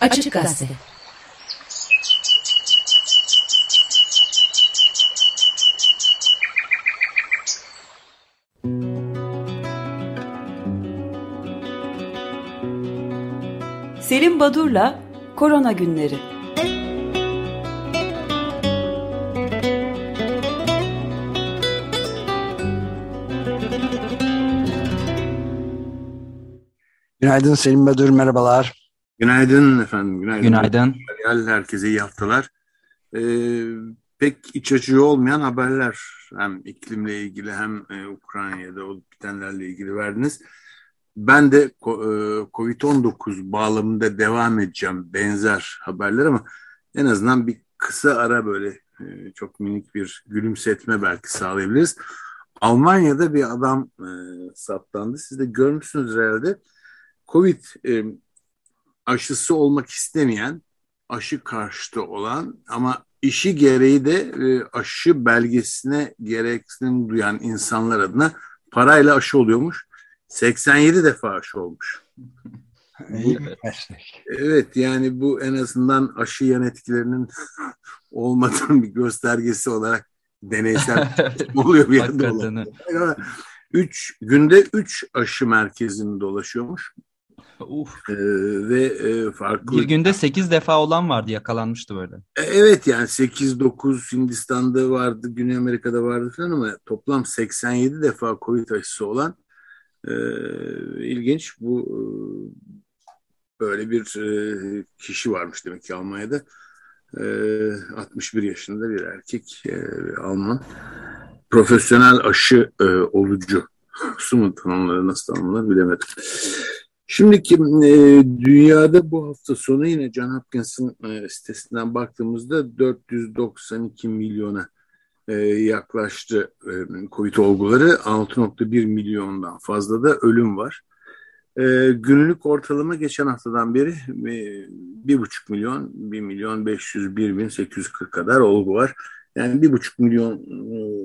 Açık Gazete. Selim Badur'la Korona Günleri. Günaydın Selim Badur, merhabalar. Günaydın efendim, günaydın. Günaydın. Herkese iyi haftalar. Ee, pek iç açıcı olmayan haberler hem iklimle ilgili hem e, Ukrayna'da olup bitenlerle ilgili verdiniz. Ben de e, Covid-19 bağlamında devam edeceğim benzer haberler ama en azından bir kısa ara böyle e, çok minik bir gülümsetme belki sağlayabiliriz. Almanya'da bir adam e, saptandı. Siz de görmüşsünüz herhalde. Covid e, aşısı olmak istemeyen, aşı karşıtı olan ama işi gereği de e, aşı belgesine gereksinim duyan insanlar adına parayla aşı oluyormuş. 87 defa aşı olmuş. evet yani bu en azından aşı yan etkilerinin olmadığının bir göstergesi olarak deneysel oluyor bir yerde. Üç, günde 3 aşı merkezini dolaşıyormuş. Uf. Ee, ve e, farklı... Bir günde 8 defa olan vardı yakalanmıştı böyle. E, evet yani 8-9 Hindistan'da vardı, Güney Amerika'da vardı falan ama toplam 87 defa Covid aşısı olan e, ilginç. Bu e, böyle bir e, kişi varmış demek ki Almanya'da. E, 61 yaşında bir erkek e, Alman. Profesyonel aşı e, olucu. Su mu tanımları nasıl tanımlar bilemedim. Şimdiki e, dünyada bu hafta sonu yine John Hopkins'ın e, sitesinden baktığımızda 492 milyona e, yaklaştı e, Covid olguları. 6.1 milyondan fazla da ölüm var. E, günlük ortalama geçen haftadan beri e, 1,5 milyon, 1 milyon 501 bin 840 kadar olgu var. Yani 1,5 milyon e,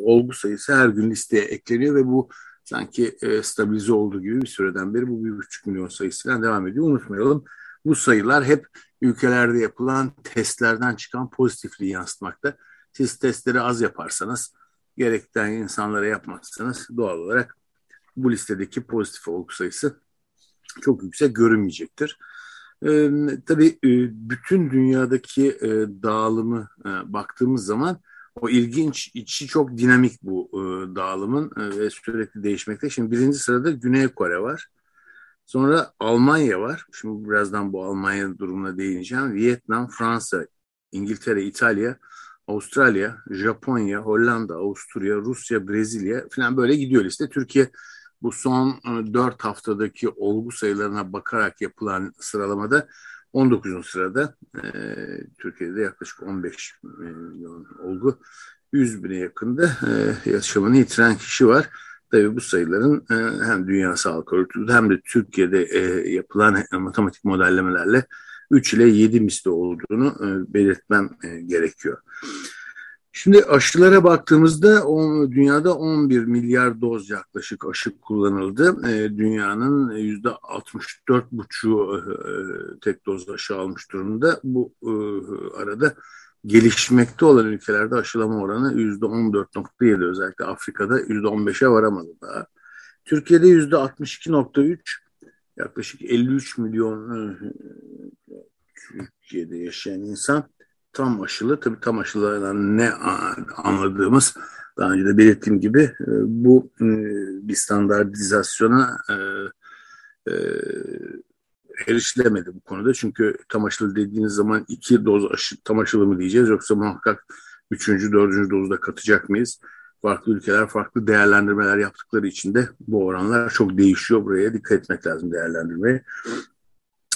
olgu sayısı her gün listeye ekleniyor ve bu sanki e, stabilize olduğu gibi bir süreden beri bu bir buçuk milyon sayısıyla devam ediyor. Unutmayalım bu sayılar hep ülkelerde yapılan testlerden çıkan pozitifliği yansıtmakta. Siz testleri az yaparsanız gerekten insanlara yapmazsanız doğal olarak bu listedeki pozitif olgu sayısı çok yüksek görünmeyecektir. Ee, tabii e, bütün dünyadaki e, dağılımı e, baktığımız zaman o ilginç, içi çok dinamik bu e, dağılımın e, ve sürekli değişmekte. Şimdi birinci sırada Güney Kore var. Sonra Almanya var. Şimdi birazdan bu Almanya durumuna değineceğim. Vietnam, Fransa, İngiltere, İtalya, Avustralya, Japonya, Hollanda, Avusturya, Rusya, Brezilya falan böyle gidiyor liste. Türkiye bu son e, 4 haftadaki olgu sayılarına bakarak yapılan sıralamada 19. sırada e, Türkiye'de yaklaşık 15 milyon olgu 100 bine yakında e, yaşamını yitiren kişi var. Tabii bu sayıların e, hem Dünya Sağlık Örgütü'nde hem de Türkiye'de e, yapılan matematik modellemelerle 3 ile 7 misli olduğunu e, belirtmem e, gerekiyor. Şimdi aşılara baktığımızda o, dünyada 11 milyar doz yaklaşık aşı kullanıldı. E, dünyanın yüzde 64,5'u e, tek doz aşı almış durumda. Bu e, arada gelişmekte olan ülkelerde aşılama oranı yüzde 14,7 özellikle Afrika'da yüzde 15'e varamadı daha. Türkiye'de yüzde 62,3 yaklaşık 53 milyon e, Türkiye'de yaşayan insan tam aşılı. Tabii tam aşılardan ne anladığımız daha önce de belirttiğim gibi e, bu e, bir standartizasyona e, erişilemedi bu konuda. Çünkü tam aşılı dediğiniz zaman iki doz aşı, tam aşılı mı diyeceğiz yoksa muhakkak üçüncü, dördüncü dozda katacak mıyız? Farklı ülkeler farklı değerlendirmeler yaptıkları için de bu oranlar çok değişiyor. Buraya dikkat etmek lazım değerlendirmeye.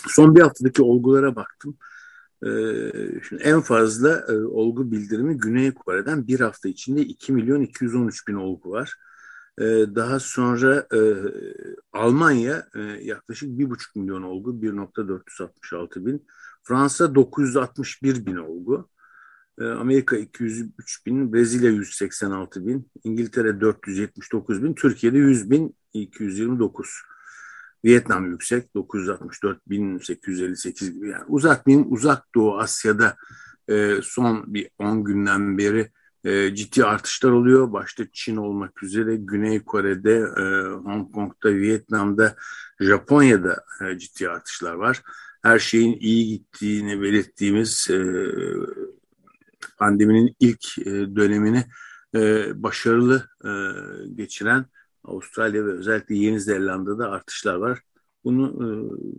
Son bir haftadaki olgulara baktım. Ee, şimdi en fazla e, olgu bildirimi Güney Kore'den bir hafta içinde 2 milyon 213 bin olgu var. Ee, daha sonra e, Almanya e, yaklaşık 1,5 milyon olgu 1.466 bin. Fransa 961 bin olgu. Ee, Amerika 203 bin, Brezilya 186 bin, İngiltere 479 bin, Türkiye'de 100 bin 229. Vietnam yüksek 964 1858 gibi yani uzatmayayım uzak doğu Asya'da e, son bir 10 günden beri e, ciddi artışlar oluyor. Başta Çin olmak üzere Güney Kore'de, e, Hong Kong'da, Vietnam'da, Japonya'da e, ciddi artışlar var. Her şeyin iyi gittiğini belirttiğimiz e, pandeminin ilk e, dönemini e, başarılı e, geçiren Avustralya ve özellikle Yeni Zelanda'da artışlar var. Bunu e,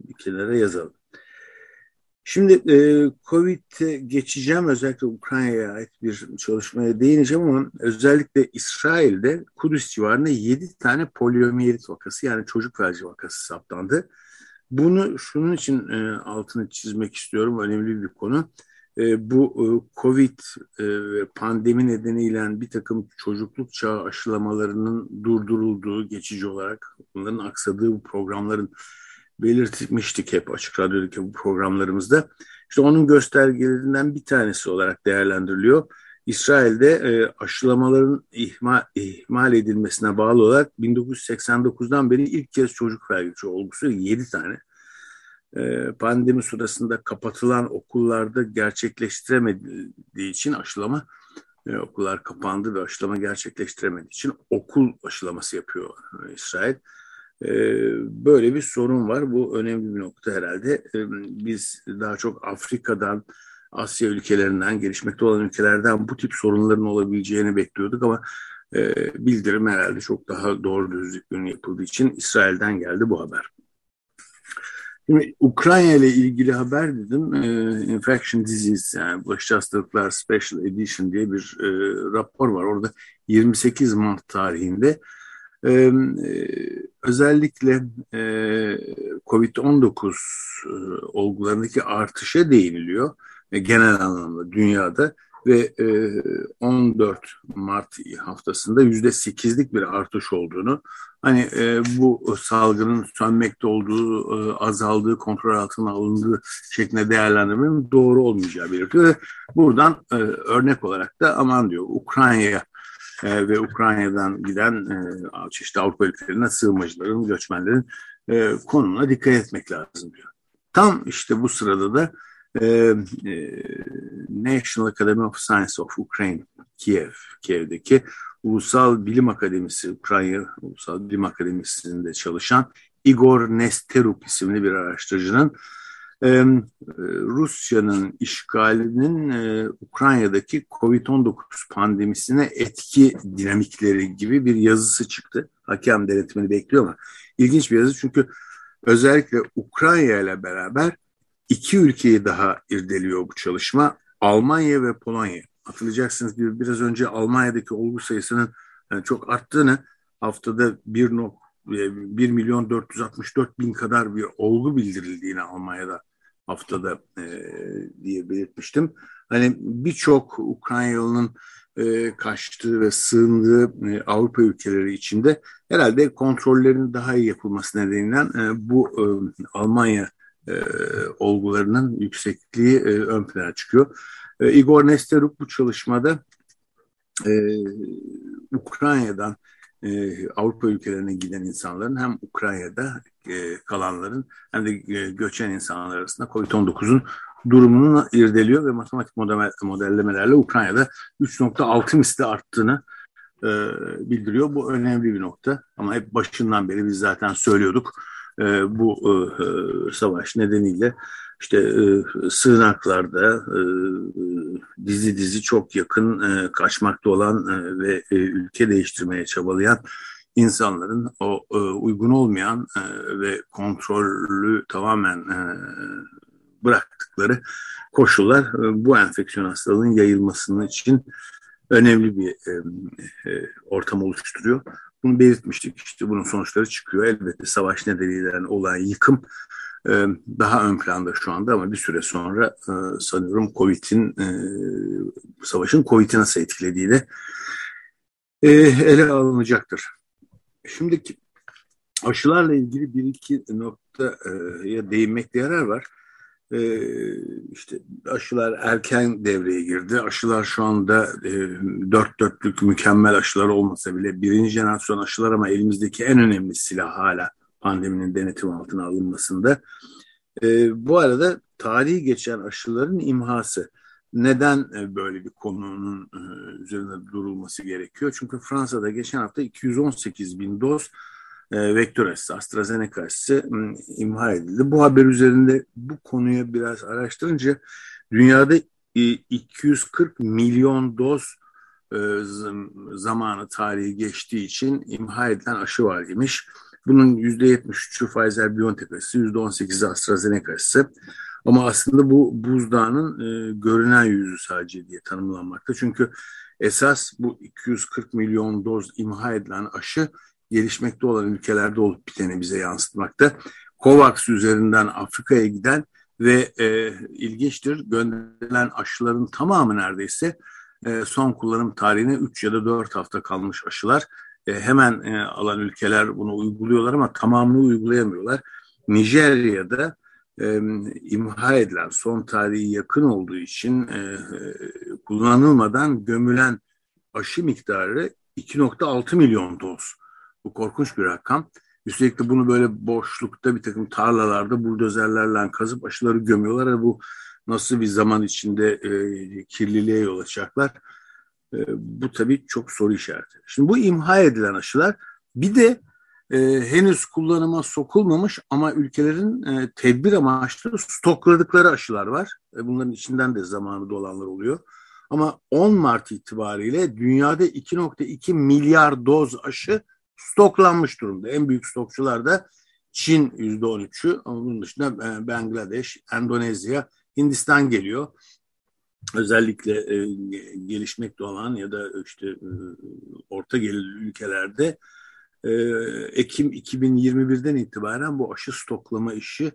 bir kenara yazalım. Şimdi e, Covid'e geçeceğim. Özellikle Ukrayna'ya ait bir çalışmaya değineceğim ama özellikle İsrail'de Kudüs civarında 7 tane poliomiyelit vakası yani çocuk felci vakası saptandı. Bunu şunun için e, altını çizmek istiyorum. Önemli bir konu. E, bu e, Covid e, pandemi nedeniyle bir takım çocukluk çağı aşılamalarının durdurulduğu geçici olarak bunların aksadığı bu programların belirtmiştik hep Açık Radyo'daki bu programlarımızda. İşte onun göstergelerinden bir tanesi olarak değerlendiriliyor. İsrail'de aşılamaların ihmal, ihmal edilmesine bağlı olarak 1989'dan beri ilk kez çocuk felci olgusu 7 tane pandemi sırasında kapatılan okullarda gerçekleştiremediği için aşılama e, okullar kapandı ve aşılama gerçekleştiremediği için okul aşılaması yapıyor e, İsrail. E, böyle bir sorun var. Bu önemli bir nokta herhalde. E, biz daha çok Afrika'dan, Asya ülkelerinden, gelişmekte olan ülkelerden bu tip sorunların olabileceğini bekliyorduk ama e, bildirim herhalde çok daha doğru düzgün yapıldığı için İsrail'den geldi bu haber. Şimdi Ukrayna ile ilgili haber dedim. E, Infection Disease yani bulaşıcı hastalıklar Special Edition diye bir e, rapor var. Orada 28 Mart tarihinde e, özellikle e, COVID-19 e, olgularındaki artışa değiniliyor. E, genel anlamda dünyada ve e, 14 Mart haftasında yüzde sekizlik bir artış olduğunu hani e, bu salgının sönmekte olduğu, e, azaldığı, kontrol altına alındığı şeklinde değerlendirmenin doğru olmayacağı belirtiyor. Buradan e, örnek olarak da aman diyor Ukrayna'ya e, ve Ukrayna'dan giden e, çeşitli Avrupa ülkelerine sığınmacıların, göçmenlerin e, konumuna dikkat etmek lazım diyor. Tam işte bu sırada da e, National Academy of Science of Ukraine, Kiev, Kiev'deki Ulusal Bilim Akademisi, Ukrayna Ulusal Bilim Akademisi'nde çalışan Igor Nesteruk isimli bir araştırıcının Rusya'nın işgalinin Ukrayna'daki Covid-19 pandemisine etki dinamikleri gibi bir yazısı çıktı. Hakem denetimini bekliyor ama ilginç bir yazı çünkü özellikle Ukrayna ile beraber iki ülkeyi daha irdeliyor bu çalışma. Almanya ve Polonya. Hatırlayacaksınız gibi biraz önce Almanya'daki olgu sayısının yani çok arttığını haftada 1, 1 milyon 464 bin kadar bir olgu bildirildiğini Almanya'da haftada e, diye belirtmiştim. Hani birçok Ukraynalı'nın e, kaçtığı ve sığındığı e, Avrupa ülkeleri içinde herhalde kontrollerin daha iyi yapılması nedeniyle e, bu e, Almanya e, olgularının yüksekliği e, ön plana çıkıyor. E, Igor Nesteruk bu çalışmada e, Ukrayna'dan e, Avrupa ülkelerine giden insanların hem Ukrayna'da e, kalanların hem de e, göçen insanlar arasında COVID-19'un durumunu irdeliyor ve matematik model, modellemelerle Ukrayna'da 3.6 misli arttığını e, bildiriyor. Bu önemli bir nokta ama hep başından beri biz zaten söylüyorduk e, bu e, e, savaş nedeniyle işte e, sığınaklarda dizi dizi çok yakın kaçmakta olan ve ülke değiştirmeye çabalayan insanların o uygun olmayan ve kontrollü tamamen bıraktıkları koşullar bu enfeksiyon hastalığının yayılmasının için önemli bir ortam oluşturuyor. Bunu belirtmiştik. İşte bunun sonuçları çıkıyor. Elbette savaş nedeniyle olan yıkım e, daha ön planda şu anda ama bir süre sonra e, sanıyorum Covid'in e, savaşın Covid'i nasıl etkilediğiyle e, ele alınacaktır. Şimdiki aşılarla ilgili bir iki noktaya değinmekte yarar var e, işte aşılar erken devreye girdi. Aşılar şu anda e, dört dörtlük mükemmel aşılar olmasa bile birinci jenerasyon aşılar ama elimizdeki en önemli silah hala pandeminin denetim altına alınmasında. E, bu arada tarihi geçen aşıların imhası. Neden e, böyle bir konunun e, üzerinde durulması gerekiyor? Çünkü Fransa'da geçen hafta 218 bin doz e, vektör aşısı, AstraZeneca aşısı imha edildi. Bu haber üzerinde bu konuyu biraz araştırınca dünyada 240 milyon doz zamanı tarihi geçtiği için imha edilen aşı var imiş. Bunun %73'ü Pfizer-BioNTech aşısı, %18'i AstraZeneca aşısı. Ama aslında bu buzdağının e, görünen yüzü sadece diye tanımlanmakta. Çünkü esas bu 240 milyon doz imha edilen aşı gelişmekte olan ülkelerde olup biteni bize yansıtmakta. COVAX üzerinden Afrika'ya giden ve e, ilginçtir gönderilen aşıların tamamı neredeyse e, son kullanım tarihine 3 ya da 4 hafta kalmış aşılar. E, hemen e, alan ülkeler bunu uyguluyorlar ama tamamını uygulayamıyorlar. Nijerya'da e, imha edilen son tarihi yakın olduğu için e, kullanılmadan gömülen aşı miktarı 2.6 milyon doz. Bu korkunç bir rakam. Üstelik de bunu böyle boşlukta bir takım tarlalarda buldozerlerle kazıp aşıları gömüyorlar. bu nasıl bir zaman içinde e, kirliliğe yol açacaklar? E, bu tabii çok soru işareti. Şimdi bu imha edilen aşılar bir de e, henüz kullanıma sokulmamış ama ülkelerin e, tedbir amaçlı stokladıkları aşılar var. E, bunların içinden de zamanı dolanlar oluyor. Ama 10 Mart itibariyle dünyada 2.2 milyar doz aşı stoklanmış durumda. En büyük stokçular da Çin %13'ü ama bunun dışında e, Bangladeş, Endonezya, Hindistan geliyor. Özellikle e, gelişmekte olan ya da işte e, orta gelirli ülkelerde e, Ekim 2021'den itibaren bu aşı stoklama işi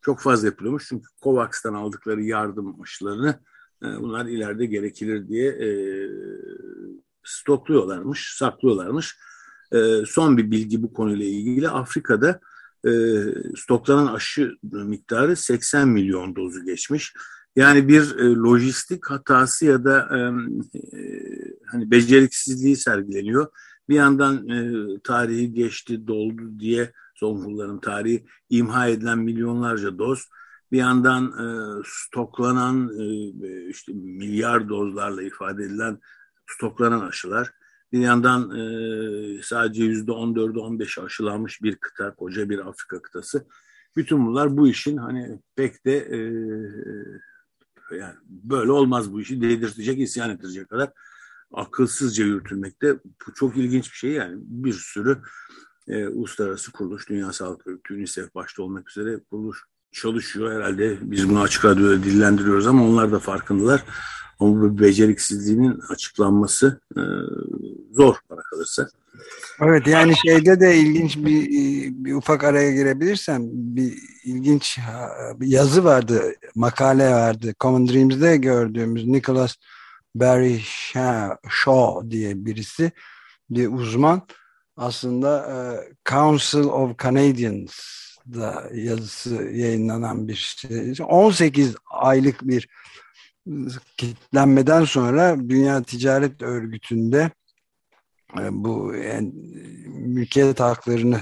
çok fazla yapılıyormuş. Çünkü COVAX'tan aldıkları yardım aşılarını e, bunlar ileride gerekilir diye e, stokluyorlarmış, saklıyorlarmış. E, son bir bilgi bu konuyla ilgili. Afrika'da e, stoklanan aşı miktarı 80 milyon dozu geçmiş. Yani bir e, lojistik hatası ya da e, e, hani beceriksizliği sergileniyor. Bir yandan e, tarihi geçti, doldu diye Zonguldak'ın tarihi imha edilen milyonlarca doz. Bir yandan e, stoklanan e, işte milyar dozlarla ifade edilen stoklanan aşılar. Bir yandan e, sadece yüzde on dördü on beş aşılanmış bir kıta, koca bir Afrika kıtası. Bütün bunlar bu işin hani pek de e, yani böyle olmaz bu işi dedirtecek, isyan ettirecek kadar akılsızca yürütülmekte. Bu çok ilginç bir şey yani bir sürü e, uluslararası kuruluş, Dünya Sağlık Örgütü, UNICEF başta olmak üzere kuruluş çalışıyor herhalde. Biz bunu açık radyoda dillendiriyoruz ama onlar da farkındalar. Bu beceriksizliğinin açıklanması e, zor bana kalırsa. Evet yani şeyde de ilginç bir, bir ufak araya girebilirsem bir ilginç bir yazı vardı, makale vardı. Common Dreams'de gördüğümüz Nicholas Barry Shaw diye birisi bir uzman aslında e, Council of Canadians da yazısı yayınlanan bir şey. 18 aylık bir kitlenmeden sonra Dünya Ticaret Örgütü'nde e, bu yani, mülkiyet haklarını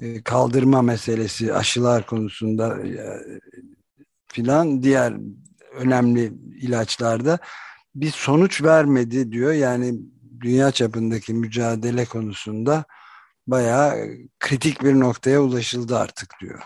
e, kaldırma meselesi aşılar konusunda filan diğer önemli ilaçlarda bir sonuç vermedi diyor. Yani dünya çapındaki mücadele konusunda bayağı kritik bir noktaya ulaşıldı artık diyor.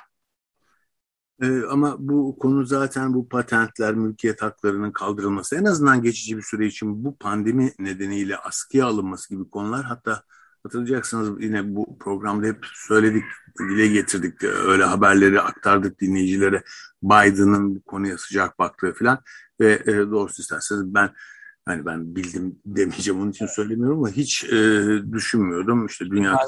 Ee, ama bu konu zaten bu patentler, mülkiyet haklarının kaldırılması en azından geçici bir süre için bu pandemi nedeniyle askıya alınması gibi konular. Hatta hatırlayacaksınız yine bu programda hep söyledik, dile getirdik, öyle haberleri aktardık dinleyicilere. Biden'ın bu konuya sıcak baktığı falan ve e, doğrusu isterseniz ben hani ben bildim demeyeceğim onun için söylemiyorum ama hiç e, düşünmüyordum. İşte dünya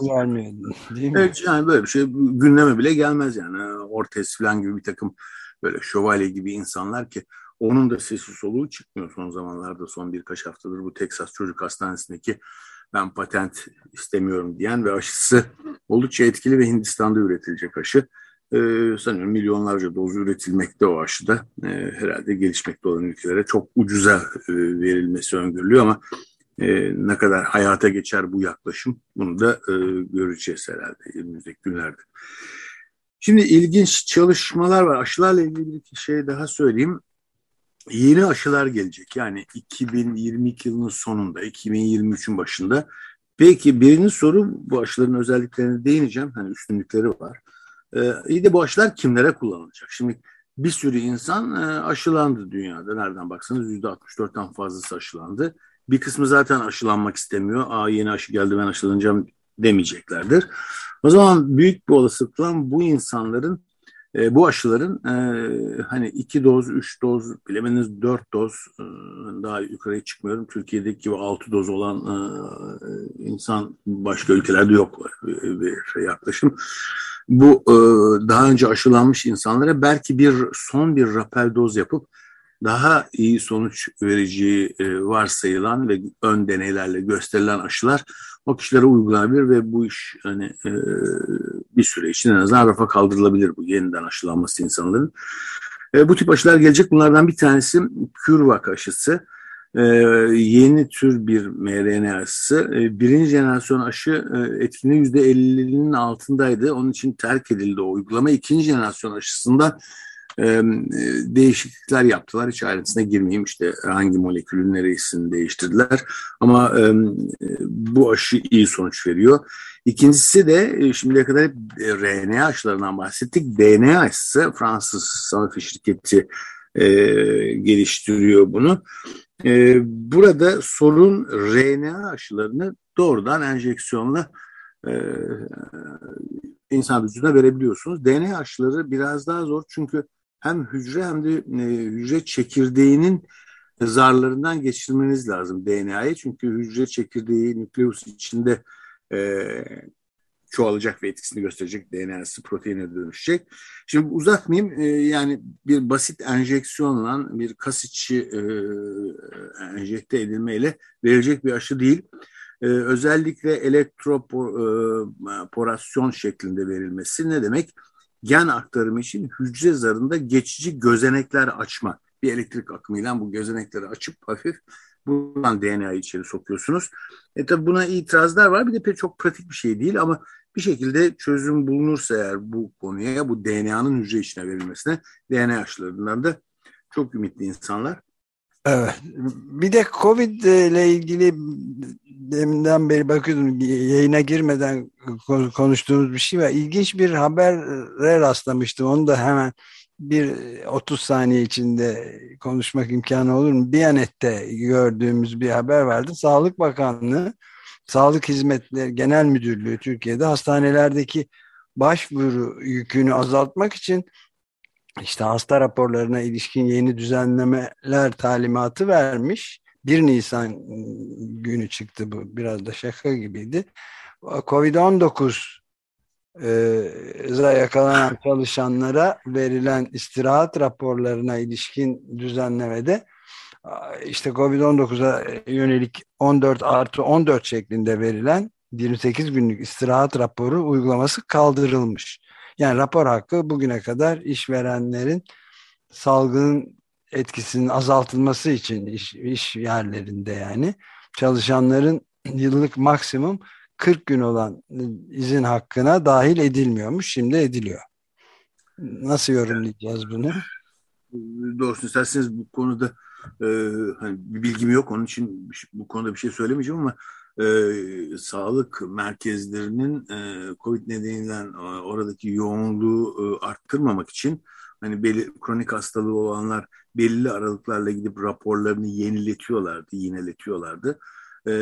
değil mi? Evet yani böyle bir şey gündeme bile gelmez yani. Ortez falan gibi bir takım böyle şövalye gibi insanlar ki onun da sesi soluğu çıkmıyor son zamanlarda son birkaç haftadır bu Texas Çocuk Hastanesi'ndeki ben patent istemiyorum diyen ve aşısı oldukça etkili ve Hindistan'da üretilecek aşı e, sanıyorum milyonlarca doz üretilmekte o aşıda. E, herhalde gelişmekte olan ülkelere çok ucuza e, verilmesi öngörülüyor ama e, ne kadar hayata geçer bu yaklaşım bunu da e, göreceğiz herhalde önümüzdeki günlerde. Şimdi ilginç çalışmalar var. Aşılarla ilgili bir şey daha söyleyeyim. Yeni aşılar gelecek. Yani 2022 yılının sonunda, 2023'ün başında. Peki birinci soru bu aşıların özelliklerine değineceğim. Hani üstünlükleri var. Ee, iyi de bu aşılar kimlere kullanılacak? Şimdi bir sürü insan e, aşılandı dünyada. Nereden baksanız %64'ten fazlası aşılandı. Bir kısmı zaten aşılanmak istemiyor. Aa yeni aşı geldi ben aşılanacağım demeyeceklerdir. O zaman büyük bir olasılıkla bu insanların e, bu aşıların e, hani iki doz, üç doz, bilemeniz dört doz e, daha yukarıya çıkmıyorum. Türkiye'deki gibi altı doz olan e, insan başka ülkelerde yok bir yaklaşım. Bu e, daha önce aşılanmış insanlara belki bir son bir rapel doz yapıp daha iyi sonuç vereceği e, varsayılan ve ön deneylerle gösterilen aşılar o kişilere uygulanabilir ve bu iş hani e, bir süre için en azından rafa kaldırılabilir bu yeniden aşılanması insanların. E, bu tip aşılar gelecek. Bunlardan bir tanesi CureVac aşısı. E, yeni tür bir mRNA aşısı. E, birinci jenerasyon aşı e, etkinliği %50'nin altındaydı. Onun için terk edildi o uygulama. İkinci jenerasyon aşısından e, değişiklikler yaptılar. Hiç ayrıntısına girmeyeyim işte hangi molekülün neresini değiştirdiler. Ama e, bu aşı iyi sonuç veriyor. İkincisi de e, şimdiye kadar hep e, RNA aşılarından bahsettik. DNA aşısı Fransız Sanofi şirketi e, geliştiriyor bunu. E, burada sorun RNA aşılarını doğrudan enjeksiyonla e, insan vücuduna verebiliyorsunuz. DNA aşıları biraz daha zor çünkü hem hücre hem de e, hücre çekirdeğinin zarlarından geçirmeniz lazım DNA'yı. Çünkü hücre çekirdeği nükleus içinde e, çoğalacak ve etkisini gösterecek DNA'sı proteine dönüşecek. Şimdi uzatmayayım e, yani bir basit enjeksiyonla bir kas içi e, enjekte edilmeyle verilecek bir aşı değil. E, özellikle elektroporasyon şeklinde verilmesi ne demek? Gen aktarımı için hücre zarında geçici gözenekler açma. Bir elektrik akımıyla bu gözenekleri açıp hafif buradan DNA'yı içeri sokuyorsunuz. E tabi buna itirazlar var. Bir de pek çok pratik bir şey değil ama bir şekilde çözüm bulunursa eğer bu konuya, bu DNA'nın hücre içine verilmesine DNA aşılarından da çok ümitli insanlar. Evet. Bir de Covid ile ilgili deminden beri bakıyordum yayına girmeden konuştuğumuz bir şey var. İlginç bir habere rastlamıştım. Onu da hemen bir 30 saniye içinde konuşmak imkanı olur mu? Biyanet'te gördüğümüz bir haber vardı. Sağlık Bakanlığı, Sağlık Hizmetleri Genel Müdürlüğü Türkiye'de hastanelerdeki başvuru yükünü azaltmak için işte hasta raporlarına ilişkin yeni düzenlemeler talimatı vermiş. 1 Nisan günü çıktı bu. Biraz da şaka gibiydi. Covid-19 e, yakalanan çalışanlara verilen istirahat raporlarına ilişkin düzenlemede işte Covid-19'a yönelik 14 artı 14 şeklinde verilen 28 günlük istirahat raporu uygulaması kaldırılmış. Yani rapor hakkı bugüne kadar işverenlerin salgının etkisinin azaltılması için iş, iş yerlerinde yani çalışanların yıllık maksimum 40 gün olan izin hakkına dahil edilmiyormuş. Şimdi ediliyor. Nasıl yorumlayacağız bunu? Doğrusu isterseniz bu konuda e, hani bir bilgim yok. Onun için bu konuda bir şey söylemeyeceğim ama e, sağlık merkezlerinin e, COVID nedeniyle oradaki yoğunluğu e, arttırmamak için hani belli kronik hastalığı olanlar belli aralıklarla gidip raporlarını yeniletiyorlardı, yineletiyorlardı. E,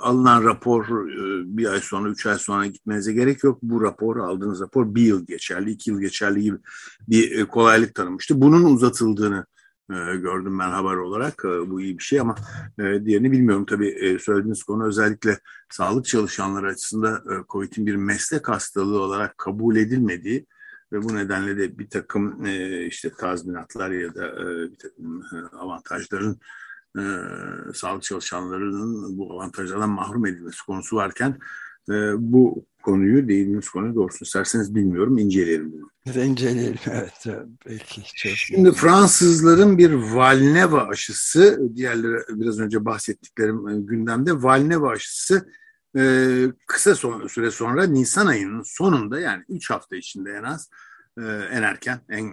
alınan rapor e, bir ay sonra, üç ay sonra gitmenize gerek yok. Bu rapor, aldığınız rapor bir yıl geçerli, iki yıl geçerli gibi bir e, kolaylık tanımıştı. Bunun uzatıldığını gördüm ben haber olarak. E, bu iyi bir şey ama e, diğerini bilmiyorum. Tabii e, söylediğiniz konu özellikle sağlık çalışanları açısından e, COVID'in bir meslek hastalığı olarak kabul edilmediği ve bu nedenle de bir takım işte tazminatlar ya da bir takım avantajların sağlık çalışanlarının bu avantajlardan mahrum edilmesi konusu varken bu konuyu değindiğimiz konuyu doğrusunu isterseniz bilmiyorum inceleyelim. İnceleyelim evet belki. Çok Şimdi iyi. Fransızların bir Valneva aşısı diğerleri biraz önce bahsettiklerim e, gündemde Valneva aşısı e, kısa süre sonra Nisan ayının sonunda yani 3 hafta içinde en az e, en erken en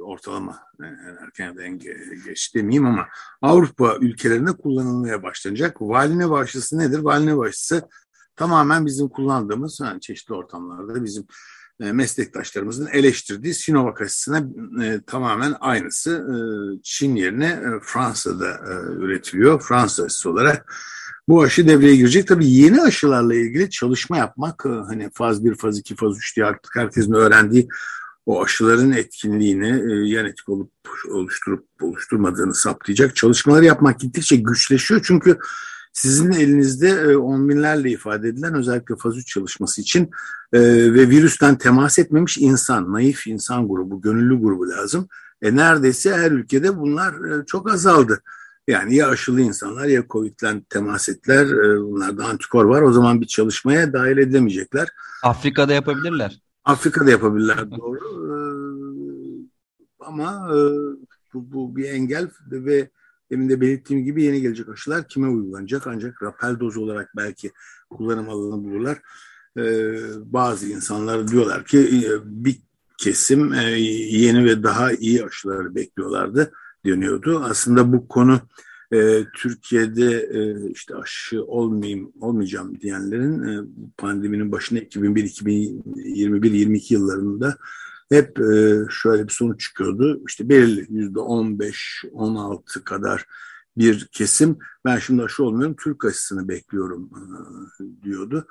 ortalama en erken ya da en geç demeyeyim ama Avrupa ülkelerinde kullanılmaya başlanacak. Valneva aşısı nedir? Valneva aşısı tamamen bizim kullandığımız yani çeşitli ortamlarda bizim meslektaşlarımızın eleştirdiği Sinovac aşısına e, tamamen aynısı. E, Çin yerine e, Fransa'da e, üretiliyor. Fransa aşısı olarak bu aşı devreye girecek. Tabii yeni aşılarla ilgili çalışma yapmak e, hani faz 1, faz 2, faz 3 diye artık herkesin öğrendiği o aşıların etkinliğini e, yan etki olup oluşturup oluşturmadığını saptayacak çalışmalar yapmak gittikçe güçleşiyor. Çünkü sizin elinizde e, on binlerle ifade edilen özellikle faz 3 çalışması için e, ve virüsten temas etmemiş insan, naif insan grubu, gönüllü grubu lazım. E neredeyse her ülkede bunlar e, çok azaldı. Yani ya aşılı insanlar ya COVID'den temas ettiler. Bunlarda antikor var. O zaman bir çalışmaya dahil edilemeyecekler. Afrika'da yapabilirler. Afrika'da yapabilirler doğru. Ama bu, bu bir engel ve Demin de belirttiğim gibi yeni gelecek aşılar kime uygulanacak? Ancak rapel doz olarak belki kullanım alanı bulurlar. Ee, bazı insanlar diyorlar ki e, bir kesim e, yeni ve daha iyi aşıları bekliyorlardı deniyordu. Aslında bu konu e, Türkiye'de e, işte aşı olmayayım olmayacağım diyenlerin e, pandeminin başına 2001 2021 22 yıllarında hep e, şöyle bir sonuç çıkıyordu. İşte belirli yüzde 15-16 kadar bir kesim ben şimdi aşı olmuyorum Türk aşısını bekliyorum e, diyordu.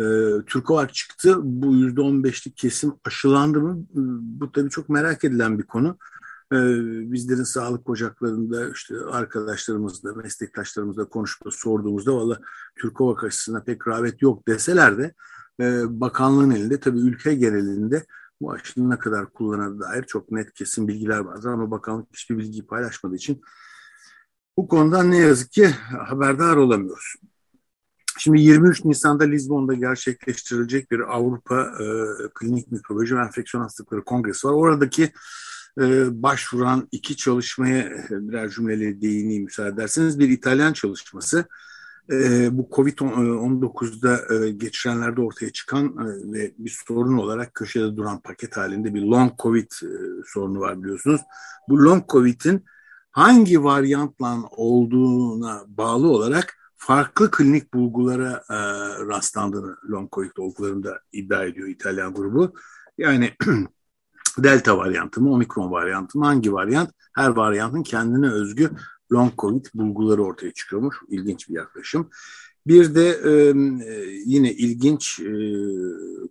E, Türkovak çıktı. Bu yüzde 15'lik kesim aşılandı mı? E, bu tabii çok merak edilen bir konu. Bizlerin sağlık ocaklarında işte arkadaşlarımızla, meslektaşlarımızla konuşup sorduğumuzda valla Türkovak aşısına pek rağbet yok deseler de bakanlığın elinde tabii ülke genelinde bu aşının ne kadar kullanıldığına dair çok net kesin bilgiler vardır ama bakanlık hiçbir bilgiyi paylaşmadığı için bu konudan ne yazık ki haberdar olamıyoruz. Şimdi 23 Nisan'da Lizbon'da gerçekleştirilecek bir Avrupa e, Klinik Mikrobiyoloji ve Enfeksiyon Hastalıkları Kongresi var. Oradaki e, başvuran iki çalışmaya birer cümleyle değineyim müsaade ederseniz. Bir İtalyan çalışması e, bu Covid-19'da e, geçirenlerde ortaya çıkan e, ve bir sorun olarak köşede duran paket halinde bir long Covid e, sorunu var biliyorsunuz. Bu long Covid'in hangi varyantla olduğuna bağlı olarak farklı klinik bulgulara e, rastlandığını long Covid olgularında iddia ediyor İtalyan grubu. Yani delta varyantı mı, omikron varyantı mı, hangi varyant? Her varyantın kendine özgü long covid bulguları ortaya çıkıyormuş. İlginç bir yaklaşım. Bir de e, yine ilginç e,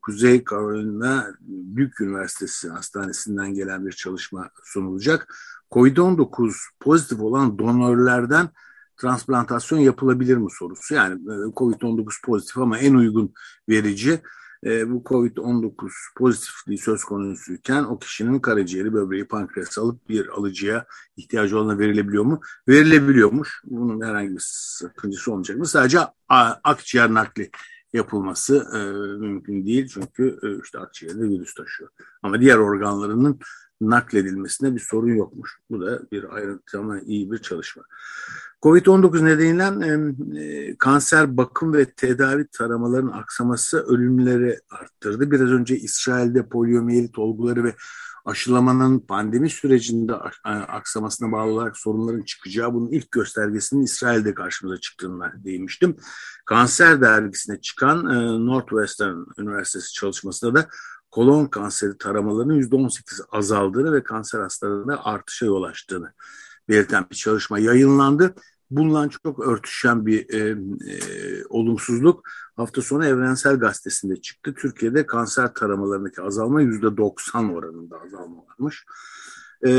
Kuzey Carolina Büyük Üniversitesi Hastanesi'nden gelen bir çalışma sunulacak. COVID-19 pozitif olan donörlerden transplantasyon yapılabilir mi sorusu. Yani e, COVID-19 pozitif ama en uygun verici e, bu COVID-19 pozitifliği söz konusuyken o kişinin karaciğeri, böbreği, pankreası alıp bir alıcıya ihtiyacı olana verilebiliyor mu? Verilebiliyormuş. Bunun herhangi bir sakıncası olmayacak mı? Sadece akciğer nakli yapılması e, mümkün değil. Çünkü e, işte akciğerde virüs taşıyor. Ama diğer organlarının nakledilmesine bir sorun yokmuş. Bu da bir ayrıntı ama iyi bir çalışma. Covid-19 nedeniyle e, kanser bakım ve tedavi taramaların aksaması ölümleri arttırdı. Biraz önce İsrail'de poliomiyelit olguları ve aşılamanın pandemi sürecinde aksamasına bağlı olarak sorunların çıkacağı bunun ilk göstergesinin İsrail'de karşımıza çıktığına değinmiştim. Kanser dergisine çıkan e, Northwestern Üniversitesi çalışmasında da kolon kanseri taramalarının %18 azaldığını ve kanser hastalarında artışa yol açtığını belirten bir çalışma yayınlandı. Bununla çok örtüşen bir e, e, olumsuzluk hafta sonu Evrensel Gazetesi'nde çıktı. Türkiye'de kanser taramalarındaki azalma yüzde 90 oranında azalma varmış. E,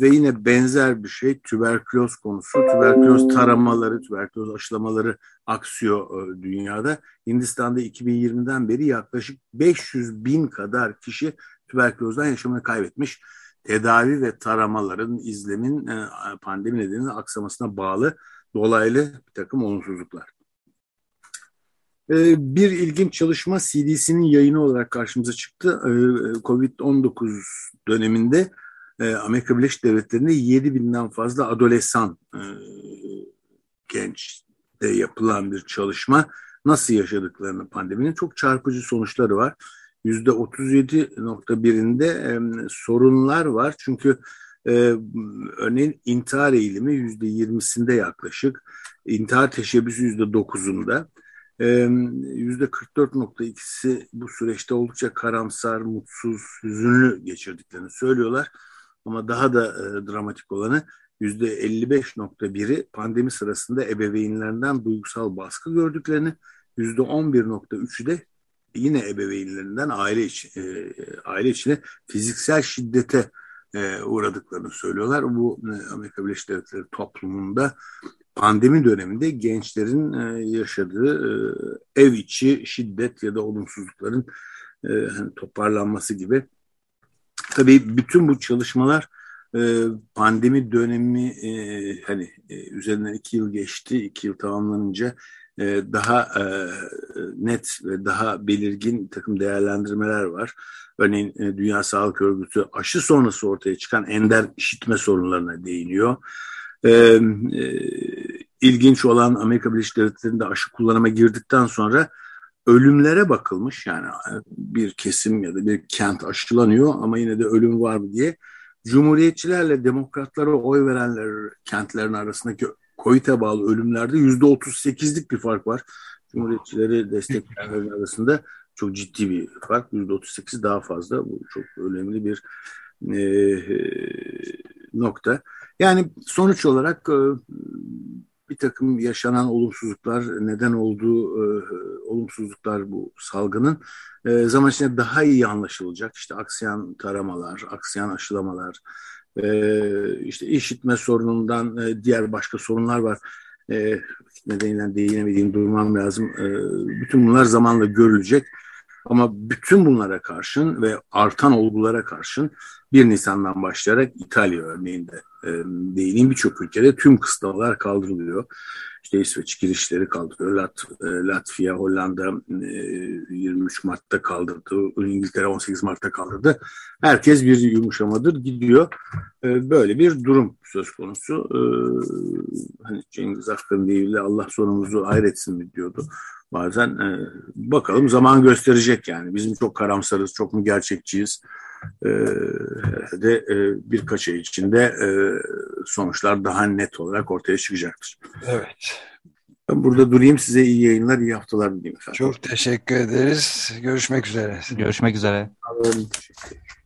ve yine benzer bir şey tüberküloz konusu. Tüberküloz taramaları, tüberküloz aşılamaları aksıyor e, dünyada. Hindistan'da 2020'den beri yaklaşık 500 bin kadar kişi tüberkülozdan yaşamını kaybetmiş tedavi ve taramaların izlemin e, pandemi nedeniyle aksamasına bağlı dolaylı bir takım olumsuzluklar. Ee, bir ilginç çalışma CDC'nin yayını olarak karşımıza çıktı. Ee, Covid-19 döneminde e, Amerika Birleşik Devletleri'nde 7 binden fazla adolesan e, gençte yapılan bir çalışma. Nasıl yaşadıklarını pandeminin çok çarpıcı sonuçları var. %37.1'inde e, sorunlar var. Çünkü e, örneğin intihar eğilimi %20'sinde yaklaşık. intihar teşebbüsü %9'unda. %44.2'si bu süreçte oldukça karamsar, mutsuz, hüzünlü geçirdiklerini söylüyorlar. Ama daha da e, dramatik olanı %55.1'i pandemi sırasında ebeveynlerinden duygusal baskı gördüklerini, %11.3'ü de yine ebeveynlerinden aile içi, e, aile içine fiziksel şiddete e, uğradıklarını söylüyorlar. Bu e, Amerika Birleşik Devletleri toplumunda pandemi döneminde gençlerin e, yaşadığı e, ev içi şiddet ya da olumsuzlukların e, hani toparlanması gibi. Tabii bütün bu çalışmalar e, pandemi dönemi e, hani e, üzerinden iki yıl geçti, iki yıl tamamlanınca daha net ve daha belirgin takım değerlendirmeler var. Örneğin Dünya Sağlık Örgütü aşı sonrası ortaya çıkan ender işitme sorunlarına değiniyor. İlginç olan Amerika Birleşik Devletleri'nde aşı kullanıma girdikten sonra ölümlere bakılmış. Yani bir kesim ya da bir kent aşılanıyor ama yine de ölüm var mı diye. Cumhuriyetçilerle demokratlara oy verenler kentlerin arasındaki COVID'e bağlı ölümlerde yüzde otuz sekizlik bir fark var. Cumhuriyetçileri destekleyenlerin arasında çok ciddi bir fark. Yüzde otuz sekiz daha fazla. Bu çok önemli bir e, nokta. Yani sonuç olarak e, bir takım yaşanan olumsuzluklar, neden olduğu e, olumsuzluklar bu salgının e, zaman içinde daha iyi anlaşılacak. İşte aksayan taramalar, aksayan aşılamalar, e, işte işitme sorunundan e, diğer başka sorunlar var. E, nedeniyle değinemediğim durmam lazım. E, bütün bunlar zamanla görülecek. Ama bütün bunlara karşın ve artan olgulara karşın 1 Nisan'dan başlayarak İtalya örneğinde e, değineyim birçok ülkede tüm kısıtlamalar kaldırılıyor. İşte İsveç girişleri kaldırıyor. Lat, e, Latvia, Hollanda e, 23 Mart'ta kaldırdı. İngiltere 18 Mart'ta kaldırdı. Herkes bir yumuşamadır gidiyor. E, böyle bir durum söz konusu. E, hani Cengiz Akın değil Allah sonumuzu hayretsin mi diyordu. Bazen e, bakalım zaman gösterecek yani. Bizim çok karamsarız, çok mu gerçekçiyiz? E, herhalde e, birkaç ay içinde e, sonuçlar daha net olarak ortaya çıkacaktır. Evet. Ben burada durayım. Size iyi yayınlar, iyi haftalar dileyim efendim. Çok teşekkür ederiz. Görüşmek üzere. Görüşmek üzere. Teşekkür.